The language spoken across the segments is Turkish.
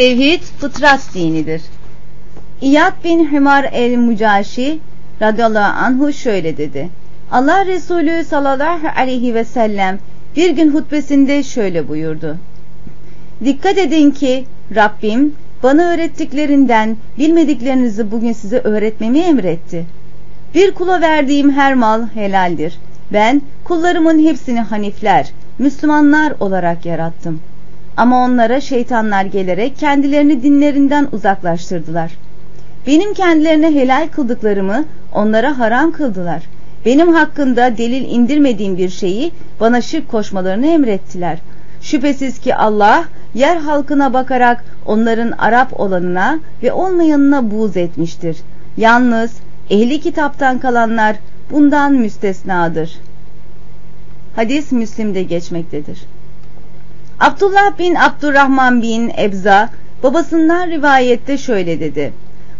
Tevhid fıtrat dinidir. İyad bin Hümar el-Mücaşi radıyallahu anhu şöyle dedi. Allah Resulü sallallahu aleyhi ve sellem bir gün hutbesinde şöyle buyurdu. Dikkat edin ki Rabbim bana öğrettiklerinden bilmediklerinizi bugün size öğretmemi emretti. Bir kula verdiğim her mal helaldir. Ben kullarımın hepsini hanifler, Müslümanlar olarak yarattım. Ama onlara şeytanlar gelerek kendilerini dinlerinden uzaklaştırdılar. Benim kendilerine helal kıldıklarımı onlara haram kıldılar. Benim hakkında delil indirmediğim bir şeyi bana şirk koşmalarını emrettiler. Şüphesiz ki Allah yer halkına bakarak onların Arap olanına ve olmayanına buğz etmiştir. Yalnız ehli kitaptan kalanlar bundan müstesnadır. Hadis Müslim'de geçmektedir. Abdullah bin Abdurrahman bin Ebza babasından rivayette şöyle dedi.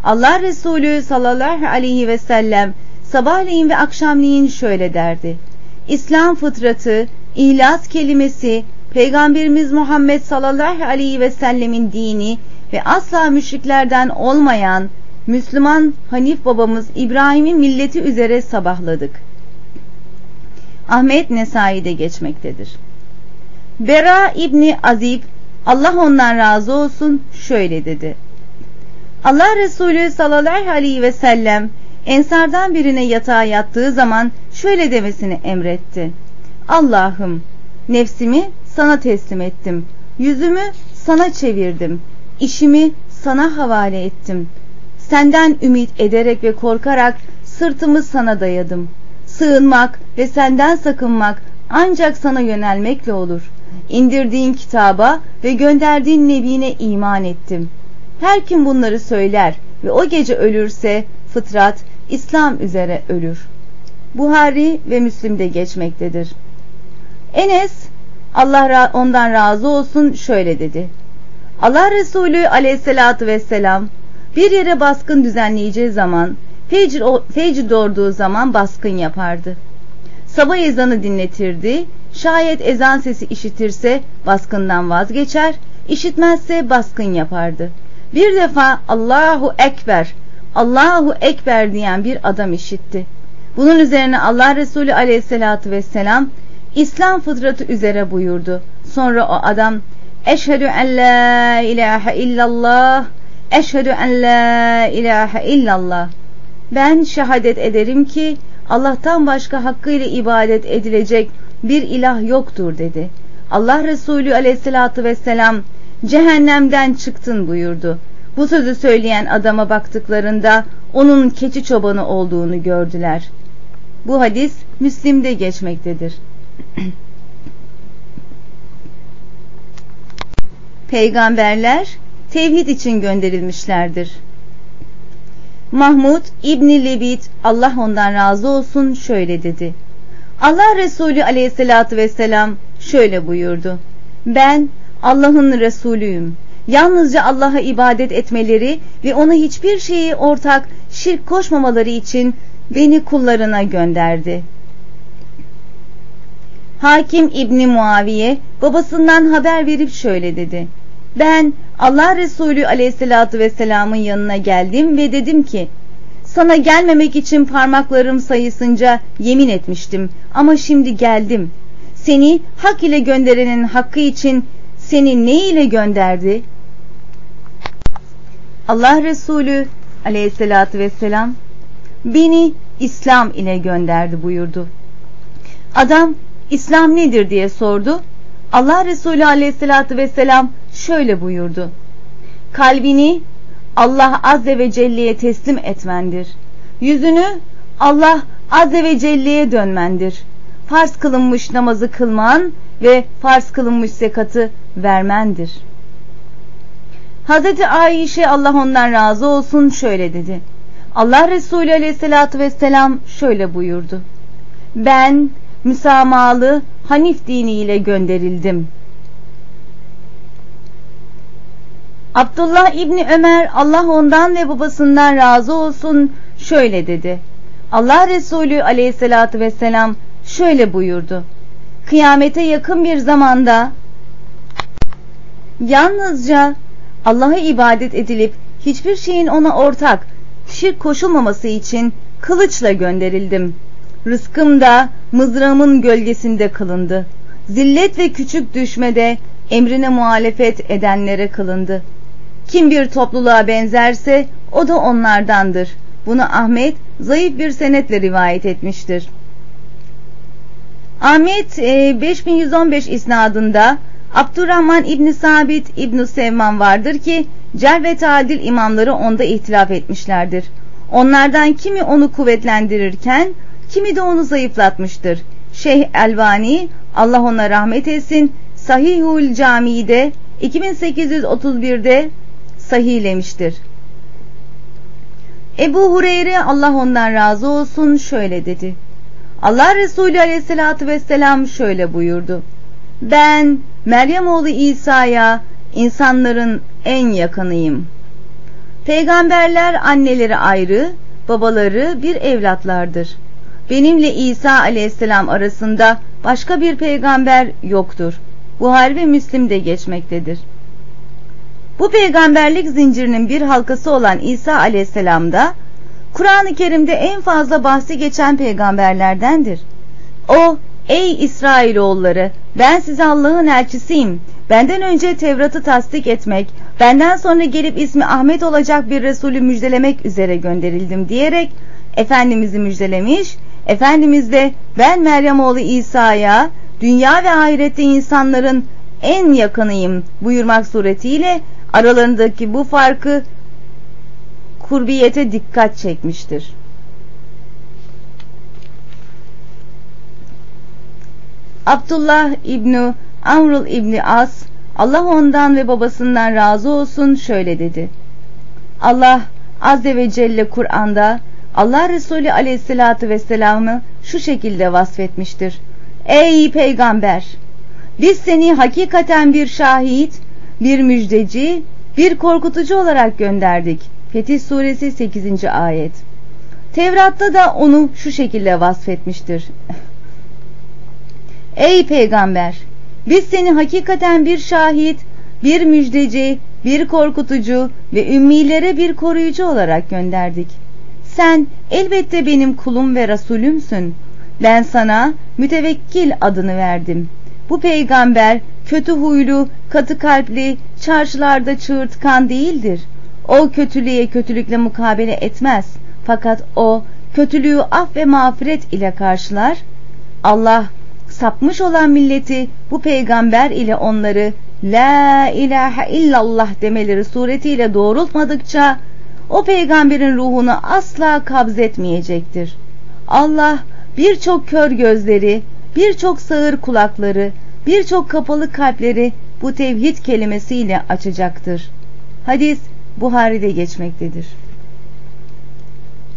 Allah Resulü sallallahu aleyhi ve sellem sabahleyin ve akşamleyin şöyle derdi. İslam fıtratı, ihlas kelimesi, Peygamberimiz Muhammed sallallahu aleyhi ve sellemin dini ve asla müşriklerden olmayan Müslüman Hanif babamız İbrahim'in milleti üzere sabahladık. Ahmet Nesai'de geçmektedir. Bera İbni Azib Allah ondan razı olsun şöyle dedi. Allah Resulü sallallahu aleyhi ve sellem ensardan birine yatağa yattığı zaman şöyle demesini emretti. Allah'ım nefsimi sana teslim ettim. Yüzümü sana çevirdim. İşimi sana havale ettim. Senden ümit ederek ve korkarak sırtımı sana dayadım. Sığınmak ve senden sakınmak ancak sana yönelmekle olur. İndirdiğin kitaba ve gönderdiğin nebine iman ettim. Her kim bunları söyler ve o gece ölürse fıtrat İslam üzere ölür. Buhari ve Müslim'de geçmektedir. Enes Allah ondan razı olsun şöyle dedi. Allah Resulü aleyhissalatü vesselam bir yere baskın düzenleyeceği zaman fecr, fecr doğurduğu zaman baskın yapardı. Sabah ezanı dinletirdi. Şayet ezan sesi işitirse baskından vazgeçer, işitmezse baskın yapardı. Bir defa Allahu Ekber, Allahu Ekber diyen bir adam işitti. Bunun üzerine Allah Resulü aleyhissalatü vesselam İslam fıtratı üzere buyurdu. Sonra o adam Eşhedü en la ilahe illallah Eşhedü en la ilahe illallah Ben şehadet ederim ki Allah'tan başka hakkıyla ibadet edilecek bir ilah yoktur dedi. Allah Resulü aleyhissalatü vesselam cehennemden çıktın buyurdu. Bu sözü söyleyen adama baktıklarında onun keçi çobanı olduğunu gördüler. Bu hadis Müslim'de geçmektedir. Peygamberler tevhid için gönderilmişlerdir. Mahmud İbni Lebit Allah ondan razı olsun şöyle dedi. Allah Resulü aleyhissalatü vesselam şöyle buyurdu. Ben Allah'ın Resulüyüm. Yalnızca Allah'a ibadet etmeleri ve ona hiçbir şeyi ortak şirk koşmamaları için beni kullarına gönderdi. Hakim İbni Muaviye babasından haber verip şöyle dedi. Ben Allah Resulü aleyhissalatü vesselamın yanına geldim ve dedim ki sana gelmemek için parmaklarım sayısınca yemin etmiştim ama şimdi geldim. Seni hak ile gönderenin hakkı için seni ne ile gönderdi? Allah Resulü aleyhissalatü vesselam beni İslam ile gönderdi buyurdu. Adam İslam nedir diye sordu. Allah Resulü aleyhissalatü vesselam şöyle buyurdu. Kalbini Allah azze ve celle'ye teslim etmendir. Yüzünü Allah azze ve celle'ye dönmendir. Farz kılınmış namazı kılman ve farz kılınmış zekatı vermendir. Hazreti Ayşe Allah ondan razı olsun şöyle dedi. Allah Resulü aleyhissalatü vesselam şöyle buyurdu. Ben müsamahalı Hanif diniyle gönderildim. Abdullah İbni Ömer Allah ondan ve babasından razı olsun şöyle dedi. Allah Resulü aleyhissalatü vesselam şöyle buyurdu. Kıyamete yakın bir zamanda yalnızca Allah'a ibadet edilip hiçbir şeyin ona ortak, şirk koşulmaması için kılıçla gönderildim. Rızkım da mızrağımın gölgesinde kılındı. Zillet ve küçük düşmede emrine muhalefet edenlere kılındı. Kim bir topluluğa benzerse o da onlardandır. Bunu Ahmet zayıf bir senetle rivayet etmiştir. Ahmet e, 5115 isnadında Abdurrahman İbni Sabit İbni Sevman vardır ki cer ve tadil imamları onda ihtilaf etmişlerdir. Onlardan kimi onu kuvvetlendirirken kimi de onu zayıflatmıştır. Şeyh Elvani Allah ona rahmet etsin Sahihul Camii'de 2831'de sahihlemiştir. Ebu Hureyre Allah ondan razı olsun şöyle dedi. Allah Resulü aleyhissalatü vesselam şöyle buyurdu. Ben Meryem oğlu İsa'ya insanların en yakınıyım. Peygamberler anneleri ayrı, babaları bir evlatlardır. Benimle İsa aleyhisselam arasında başka bir peygamber yoktur. Buhari ve Müslim'de geçmektedir. Bu peygamberlik zincirinin bir halkası olan İsa aleyhisselam da Kur'an-ı Kerim'de en fazla bahsi geçen peygamberlerdendir. O, ey İsrailoğulları ben size Allah'ın elçisiyim. Benden önce Tevrat'ı tasdik etmek, benden sonra gelip ismi Ahmet olacak bir Resulü müjdelemek üzere gönderildim diyerek Efendimiz'i müjdelemiş, Efendimiz de ben Meryem oğlu İsa'ya dünya ve ahirette insanların en yakınıyım buyurmak suretiyle aralarındaki bu farkı kurbiyete dikkat çekmiştir. Abdullah İbni Amrul İbni As Allah ondan ve babasından razı olsun şöyle dedi. Allah Azze ve Celle Kur'an'da Allah Resulü Aleyhisselatü Vesselam'ı şu şekilde vasfetmiştir. Ey peygamber! Biz seni hakikaten bir şahit, bir müjdeci, bir korkutucu olarak gönderdik. Fetih Suresi 8. ayet. Tevrat'ta da onu şu şekilde vasfetmiştir. Ey peygamber! Biz seni hakikaten bir şahit, bir müjdeci, bir korkutucu ve ümmilere bir koruyucu olarak gönderdik. Sen elbette benim kulum ve Resulümsün. Ben sana mütevekkil adını verdim. Bu peygamber kötü huylu, katı kalpli, çarşılarda çığırtkan değildir. O kötülüğe kötülükle mukabele etmez. Fakat o kötülüğü af ve mağfiret ile karşılar. Allah sapmış olan milleti bu peygamber ile onları La ilahe illallah demeleri suretiyle doğrultmadıkça o peygamberin ruhunu asla kabzetmeyecektir. Allah birçok kör gözleri, birçok sağır kulakları, birçok kapalı kalpleri bu tevhid kelimesiyle açacaktır. Hadis Buhari'de geçmektedir.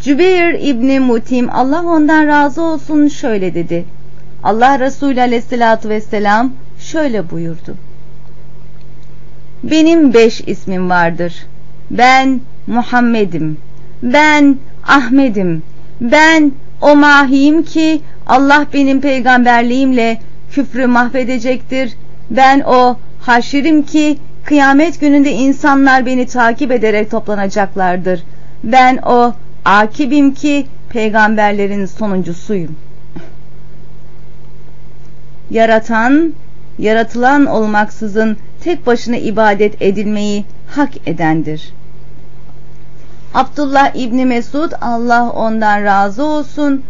Cübeyr İbni Mutim Allah ondan razı olsun şöyle dedi. Allah Resulü aleyhissalatü vesselam şöyle buyurdu. Benim beş ismim vardır. Ben Muhammed'im. Ben Ahmet'im. Ben o mahiyim ki Allah benim peygamberliğimle küfrü mahvedecektir. Ben o haşirim ki kıyamet gününde insanlar beni takip ederek toplanacaklardır. Ben o akibim ki peygamberlerin sonuncusuyum. Yaratan, yaratılan olmaksızın tek başına ibadet edilmeyi hak edendir. Abdullah İbni Mesud Allah ondan razı olsun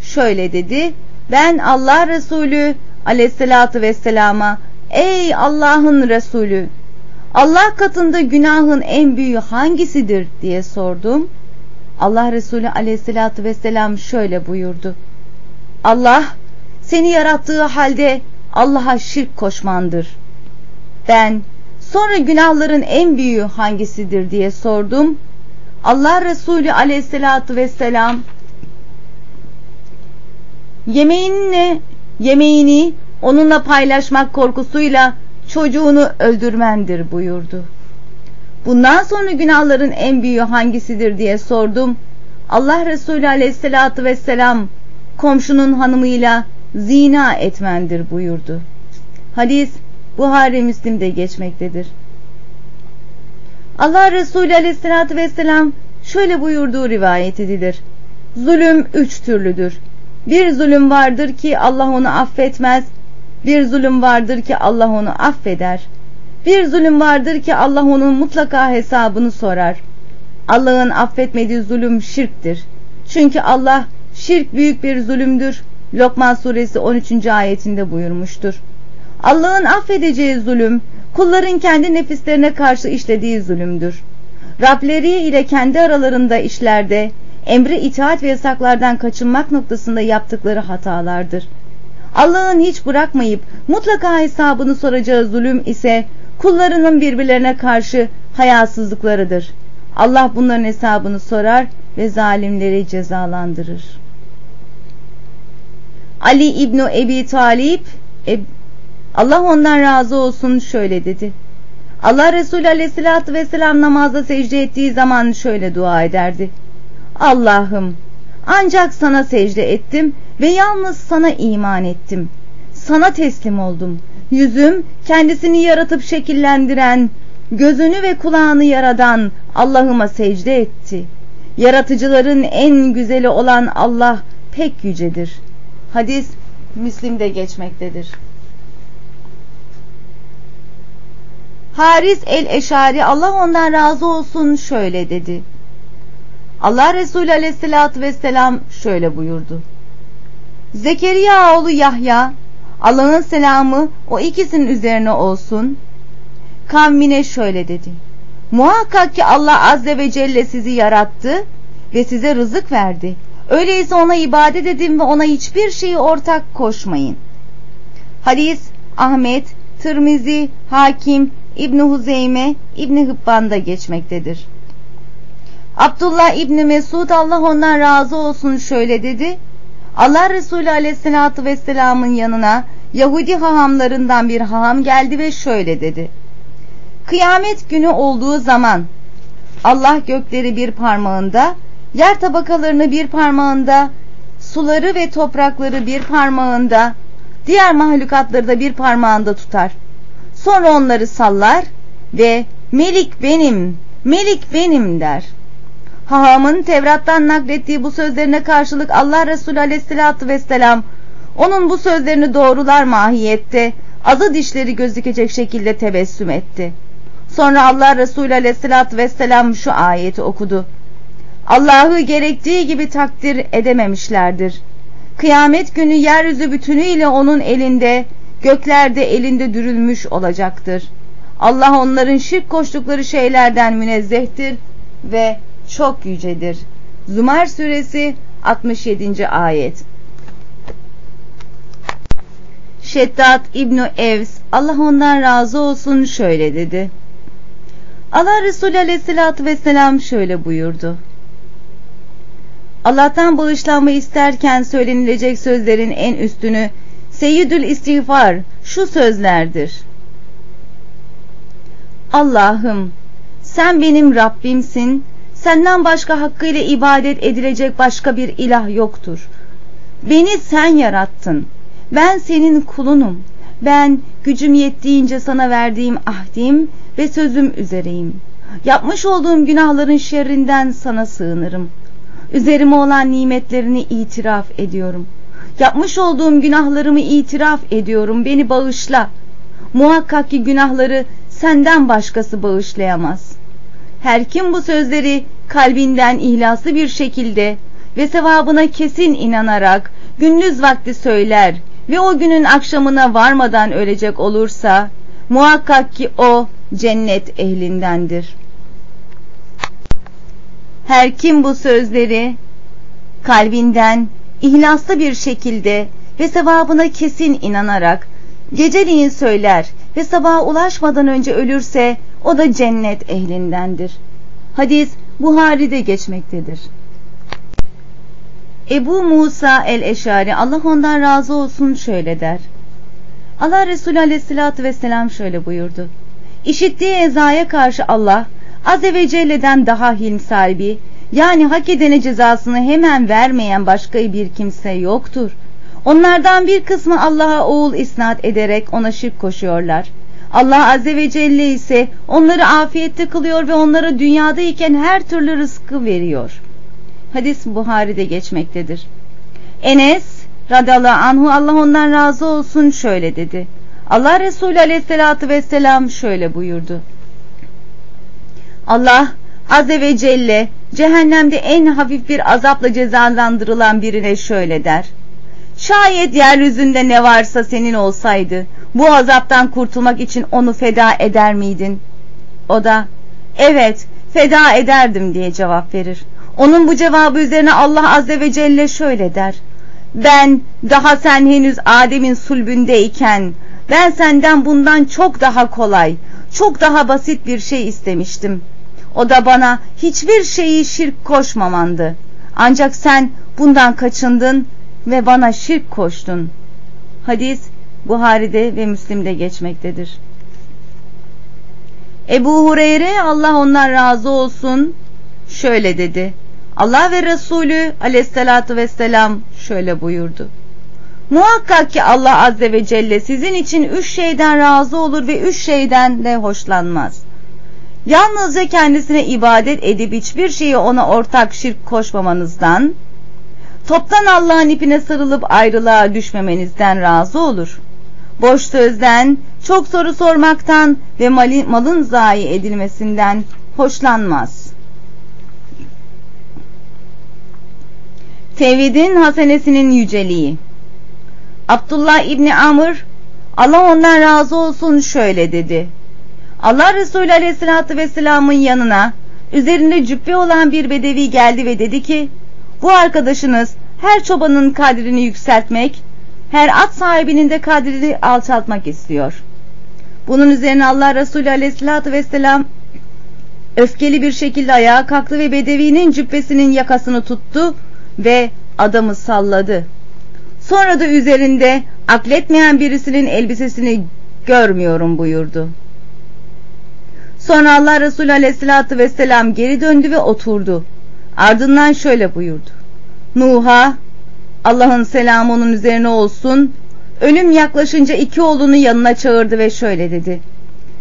şöyle dedi. Ben Allah Resulü aleyhissalatü vesselama ey Allah'ın Resulü Allah katında günahın en büyüğü hangisidir diye sordum. Allah Resulü aleyhissalatü vesselam şöyle buyurdu. Allah seni yarattığı halde Allah'a şirk koşmandır. Ben sonra günahların en büyüğü hangisidir diye sordum. Allah Resulü aleyhissalatü vesselam yemeğinle yemeğini onunla paylaşmak korkusuyla çocuğunu öldürmendir buyurdu. Bundan sonra günahların en büyüğü hangisidir diye sordum. Allah Resulü aleyhissalatü vesselam komşunun hanımıyla zina etmendir buyurdu. Hadis Buhari Müslim'de geçmektedir. Allah Resulü aleyhissalatü vesselam şöyle buyurduğu rivayet edilir. Zulüm üç türlüdür. Bir zulüm vardır ki Allah onu affetmez. Bir zulüm vardır ki Allah onu affeder. Bir zulüm vardır ki Allah onun mutlaka hesabını sorar. Allah'ın affetmediği zulüm şirktir. Çünkü Allah şirk büyük bir zulümdür. Lokman suresi 13. ayetinde buyurmuştur. Allah'ın affedeceği zulüm kulların kendi nefislerine karşı işlediği zulümdür. Rableri ile kendi aralarında işlerde emri itaat ve yasaklardan kaçınmak noktasında yaptıkları hatalardır. Allah'ın hiç bırakmayıp mutlaka hesabını soracağı zulüm ise kullarının birbirlerine karşı hayasızlıklarıdır. Allah bunların hesabını sorar ve zalimleri cezalandırır. Ali İbnu Ebi Talip e, Allah ondan razı olsun şöyle dedi. Allah Resulü aleyhissalatü vesselam namazda secde ettiği zaman şöyle dua ederdi. Allah'ım ancak sana secde ettim ve yalnız sana iman ettim. Sana teslim oldum. Yüzüm kendisini yaratıp şekillendiren, gözünü ve kulağını yaradan Allah'ıma secde etti. Yaratıcıların en güzeli olan Allah pek yücedir. Hadis Müslim'de geçmektedir. Haris el-Eşari Allah ondan razı olsun şöyle dedi. Allah Resulü aleyhissalatü vesselam şöyle buyurdu. Zekeriya oğlu Yahya Allah'ın selamı o ikisinin üzerine olsun. Kavmine şöyle dedi. Muhakkak ki Allah azze ve celle sizi yarattı ve size rızık verdi. Öyleyse ona ibadet edin ve ona hiçbir şeyi ortak koşmayın. Hadis Ahmet, Tirmizi, Hakim, İbni Huzeyme, İbni Hıbban'da geçmektedir. Abdullah İbni Mesud Allah ondan razı olsun şöyle dedi. Allah Resulü aleyhissalatü vesselamın yanına Yahudi hahamlarından bir haham geldi ve şöyle dedi. Kıyamet günü olduğu zaman Allah gökleri bir parmağında, yer tabakalarını bir parmağında, suları ve toprakları bir parmağında, diğer mahlukatları da bir parmağında tutar. Sonra onları sallar ve Melik benim, Melik benim der. Haham'ın Tevrat'tan naklettiği bu sözlerine karşılık Allah Resulü aleyhissalatü vesselam onun bu sözlerini doğrular mahiyette azı dişleri gözükecek şekilde tebessüm etti. Sonra Allah Resulü aleyhissalatü vesselam şu ayeti okudu. Allah'ı gerektiği gibi takdir edememişlerdir. Kıyamet günü yeryüzü bütünüyle onun elinde, göklerde elinde dürülmüş olacaktır. Allah onların şirk koştukları şeylerden münezzehtir ve çok yücedir. Zumar suresi 67. ayet Şeddat İbni Evs Allah ondan razı olsun şöyle dedi. Allah Resulü aleyhissalatü vesselam şöyle buyurdu. Allah'tan bağışlanma isterken söylenilecek sözlerin en üstünü Seyyidül İstiğfar şu sözlerdir. Allah'ım sen benim Rabbimsin, senden başka hakkıyla ibadet edilecek başka bir ilah yoktur. Beni sen yarattın, ben senin kulunum, ben gücüm yettiğince sana verdiğim ahdim ve sözüm üzereyim. Yapmış olduğum günahların şerrinden sana sığınırım. Üzerime olan nimetlerini itiraf ediyorum. Yapmış olduğum günahlarımı itiraf ediyorum. Beni bağışla. Muhakkak ki günahları senden başkası bağışlayamaz. Her kim bu sözleri kalbinden ihlaslı bir şekilde ve sevabına kesin inanarak gündüz vakti söyler ve o günün akşamına varmadan ölecek olursa muhakkak ki o cennet ehlindendir. Her kim bu sözleri kalbinden ihlaslı bir şekilde ve sevabına kesin inanarak geceliğin söyler ve sabaha ulaşmadan önce ölürse o da cennet ehlindendir. Hadis Buhari'de geçmektedir. Ebu Musa el-Eşari Allah ondan razı olsun şöyle der. Allah Resulü aleyhissalatü vesselam şöyle buyurdu. İşittiği ezaya karşı Allah Azze ve Celle'den daha hilm sahibi yani hak edene cezasını hemen vermeyen başka bir kimse yoktur. Onlardan bir kısmı Allah'a oğul isnat ederek ona şirk koşuyorlar. Allah Azze ve Celle ise onları afiyette kılıyor ve onlara dünyadayken her türlü rızkı veriyor. Hadis Buhari'de geçmektedir. Enes radıyallahu anhu Allah ondan razı olsun şöyle dedi. Allah Resulü aleyhissalatü vesselam şöyle buyurdu. Allah Azze ve Celle cehennemde en hafif bir azapla cezalandırılan birine şöyle der. Şayet yeryüzünde ne varsa senin olsaydı bu azaptan kurtulmak için onu feda eder miydin? O da evet feda ederdim diye cevap verir. Onun bu cevabı üzerine Allah Azze ve Celle şöyle der. Ben daha sen henüz Adem'in sulbündeyken ben senden bundan çok daha kolay, çok daha basit bir şey istemiştim. O da bana hiçbir şeyi şirk koşmamandı. Ancak sen bundan kaçındın ve bana şirk koştun. Hadis Buhari'de ve Müslim'de geçmektedir. Ebu Hureyre Allah ondan razı olsun şöyle dedi. Allah ve Resulü aleyhissalatü vesselam şöyle buyurdu. Muhakkak ki Allah azze ve celle sizin için üç şeyden razı olur ve üç şeyden de hoşlanmaz. Yalnızca kendisine ibadet edip hiçbir şeyi ona ortak şirk koşmamanızdan, toptan Allah'ın ipine sarılıp ayrılığa düşmemenizden razı olur. Boş sözden, çok soru sormaktan ve malın zayi edilmesinden hoşlanmaz. Tevhidin hasenesinin yüceliği Abdullah İbni Amr Allah ondan razı olsun şöyle dedi. Allah Resulü Aleyhisselatü Vesselam'ın yanına üzerinde cübbe olan bir bedevi geldi ve dedi ki bu arkadaşınız her çobanın kadrini yükseltmek, her at sahibinin de kadrini alçaltmak istiyor. Bunun üzerine Allah Resulü Aleyhisselatü Vesselam öfkeli bir şekilde ayağa kalktı ve bedevinin cübbesinin yakasını tuttu ve adamı salladı. Sonra da üzerinde akletmeyen birisinin elbisesini görmüyorum buyurdu. Sonra Allah Resulü Aleyhisselatü Vesselam geri döndü ve oturdu. Ardından şöyle buyurdu. Nuh'a Allah'ın selamı onun üzerine olsun. Ölüm yaklaşınca iki oğlunu yanına çağırdı ve şöyle dedi.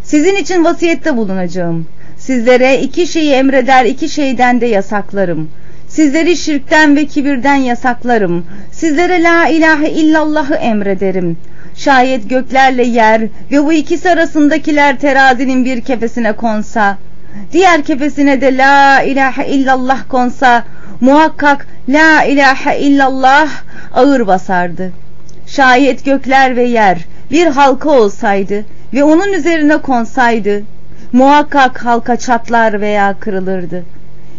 Sizin için vasiyette bulunacağım. Sizlere iki şeyi emreder iki şeyden de yasaklarım. Sizleri şirkten ve kibirden yasaklarım. Sizlere la ilahe illallahı emrederim. Şayet göklerle yer ve bu ikisi arasındakiler terazinin bir kefesine konsa, diğer kefesine de la ilahe illallah konsa, muhakkak la ilahe illallah ağır basardı. Şayet gökler ve yer bir halka olsaydı ve onun üzerine konsaydı, muhakkak halka çatlar veya kırılırdı.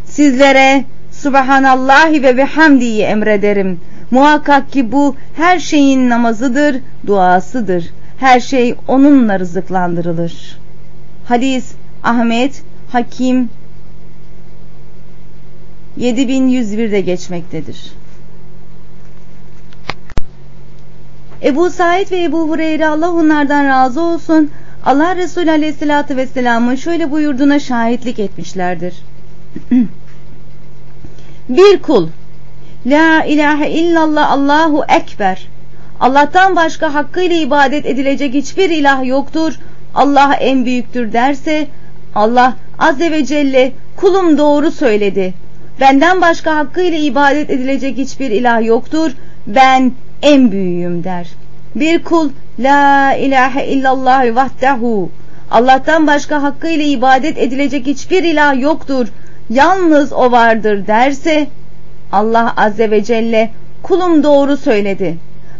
Sizlere Subhanallahi ve bihamdiyi emrederim. Muhakkak ki bu her şeyin namazıdır, duasıdır. Her şey onunla rızıklandırılır. Hadis Ahmet Hakim 7101'de geçmektedir. Ebu Said ve Ebu Hureyre Allah onlardan razı olsun Allah Resulü Aleyhisselatü Vesselam'ın şöyle buyurduğuna şahitlik etmişlerdir. Bir kul La ilahe illallah Allahu Ekber Allah'tan başka hakkıyla ibadet edilecek hiçbir ilah yoktur. Allah en büyüktür derse Allah Azze ve Celle kulum doğru söyledi. Benden başka hakkıyla ibadet edilecek hiçbir ilah yoktur. Ben en büyüğüm der. Bir kul La ilahe illallah vahdehu Allah'tan başka hakkıyla ibadet edilecek hiçbir ilah yoktur. Yalnız o vardır derse Allah Azze ve Celle kulum doğru söyledi.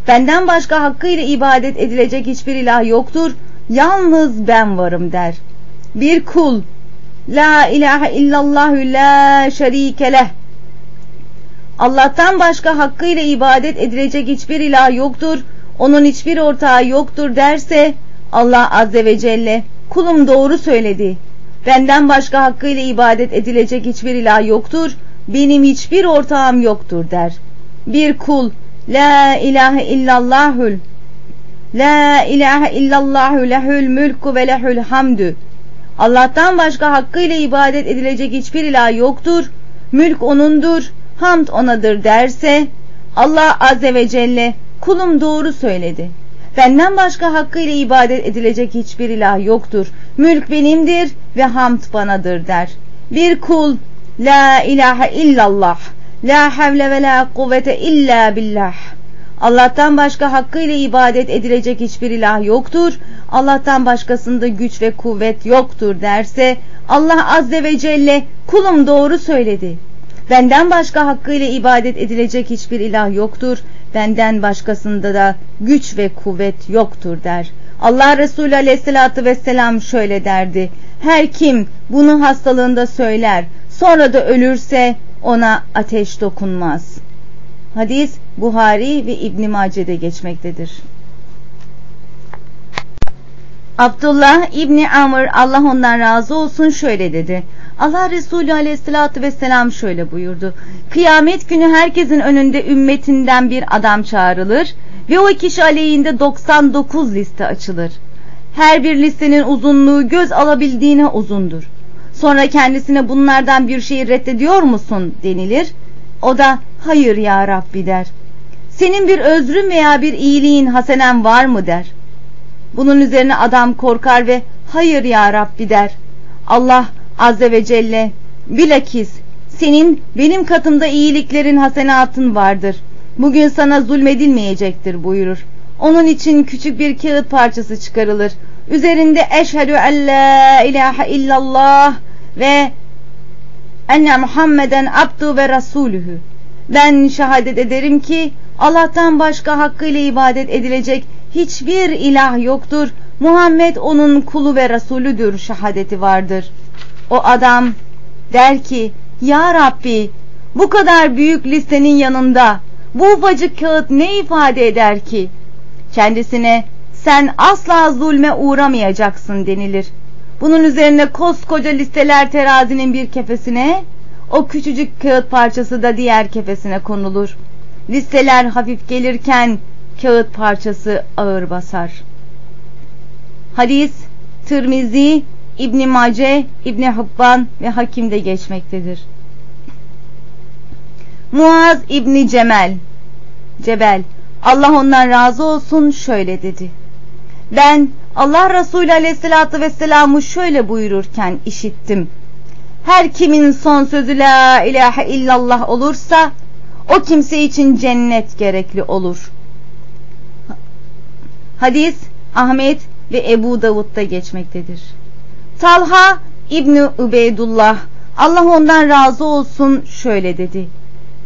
Benden başka hakkıyla ibadet edilecek hiçbir ilah yoktur. Yalnız ben varım der. Bir kul La ilahe illallahü la şerike leh Allah'tan başka hakkıyla ibadet edilecek hiçbir ilah yoktur. Onun hiçbir ortağı yoktur derse Allah Azze ve Celle kulum doğru söyledi. Benden başka hakkıyla ibadet edilecek hiçbir ilah yoktur benim hiçbir ortağım yoktur der. Bir kul La ilahe illallahül La ilahe illallahu lehül mülku ve lehül hamdü Allah'tan başka hakkıyla ibadet edilecek hiçbir ilah yoktur. Mülk O'nundur, hamd O'nadır derse Allah Azze ve Celle kulum doğru söyledi. Benden başka hakkıyla ibadet edilecek hiçbir ilah yoktur. Mülk benimdir ve hamd banadır der. Bir kul La ilahe illallah La havle ve la kuvvete illa billah Allah'tan başka hakkıyla ibadet edilecek hiçbir ilah yoktur. Allah'tan başkasında güç ve kuvvet yoktur derse Allah azze ve celle kulum doğru söyledi. Benden başka hakkıyla ibadet edilecek hiçbir ilah yoktur. Benden başkasında da güç ve kuvvet yoktur der. Allah Resulü aleyhissalatü vesselam şöyle derdi. Her kim bunu hastalığında söyler sonra da ölürse ona ateş dokunmaz. Hadis Buhari ve İbn Mace'de geçmektedir. Abdullah İbni Amr Allah ondan razı olsun şöyle dedi. Allah Resulü aleyhissalatü vesselam şöyle buyurdu. Kıyamet günü herkesin önünde ümmetinden bir adam çağrılır ve o kişi aleyhinde 99 liste açılır. Her bir listenin uzunluğu göz alabildiğine uzundur. Sonra kendisine bunlardan bir şeyi reddediyor musun denilir. O da hayır ya Rabbi der. Senin bir özrün veya bir iyiliğin hasenen var mı der. Bunun üzerine adam korkar ve hayır ya Rabbi der. Allah azze ve celle bilakis senin benim katımda iyiliklerin hasenatın vardır. Bugün sana zulmedilmeyecektir buyurur. Onun için küçük bir kağıt parçası çıkarılır. Üzerinde eşhedü en la ilahe illallah ve enne Muhammeden abdu ve rasulühü. Ben şehadet ederim ki Allah'tan başka hakkıyla ibadet edilecek hiçbir ilah yoktur. Muhammed onun kulu ve Resulüdür şehadeti vardır. O adam der ki Ya Rabbi bu kadar büyük listenin yanında bu ufacık kağıt ne ifade eder ki? Kendisine sen asla zulme uğramayacaksın denilir. Bunun üzerine koskoca listeler terazinin bir kefesine, o küçücük kağıt parçası da diğer kefesine konulur. Listeler hafif gelirken kağıt parçası ağır basar. Hadis Tirmizi, İbn Mace, İbn Hubban ve Hakim'de geçmektedir. Muaz İbni Cemel Cebel Allah ondan razı olsun şöyle dedi. Ben Allah Resulü Aleyhisselatü Vesselam'ı şöyle buyururken işittim. Her kimin son sözü la ilahe illallah olursa o kimse için cennet gerekli olur. Hadis Ahmet ve Ebu Davud'da geçmektedir. Talha İbni Übeydullah Allah ondan razı olsun şöyle dedi.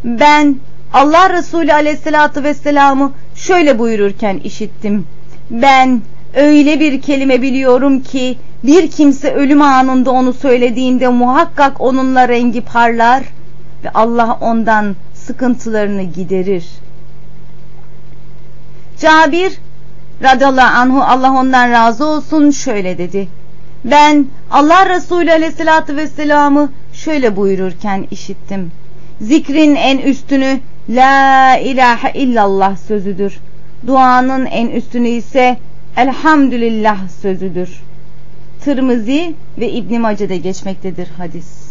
Ben Allah Resulü aleyhissalatü vesselam'ı şöyle buyururken işittim. Ben öyle bir kelime biliyorum ki bir kimse ölüm anında onu söylediğinde muhakkak onunla rengi parlar ve Allah ondan sıkıntılarını giderir. Cabir radıyallahu anhu Allah ondan razı olsun şöyle dedi. Ben Allah Resulü aleyhissalatü vesselam'ı şöyle buyururken işittim. Zikrin en üstünü La ilahe illallah sözüdür. Duanın en üstünü ise Elhamdülillah sözüdür. Tırmızı ve İbn Mace'de geçmektedir hadis.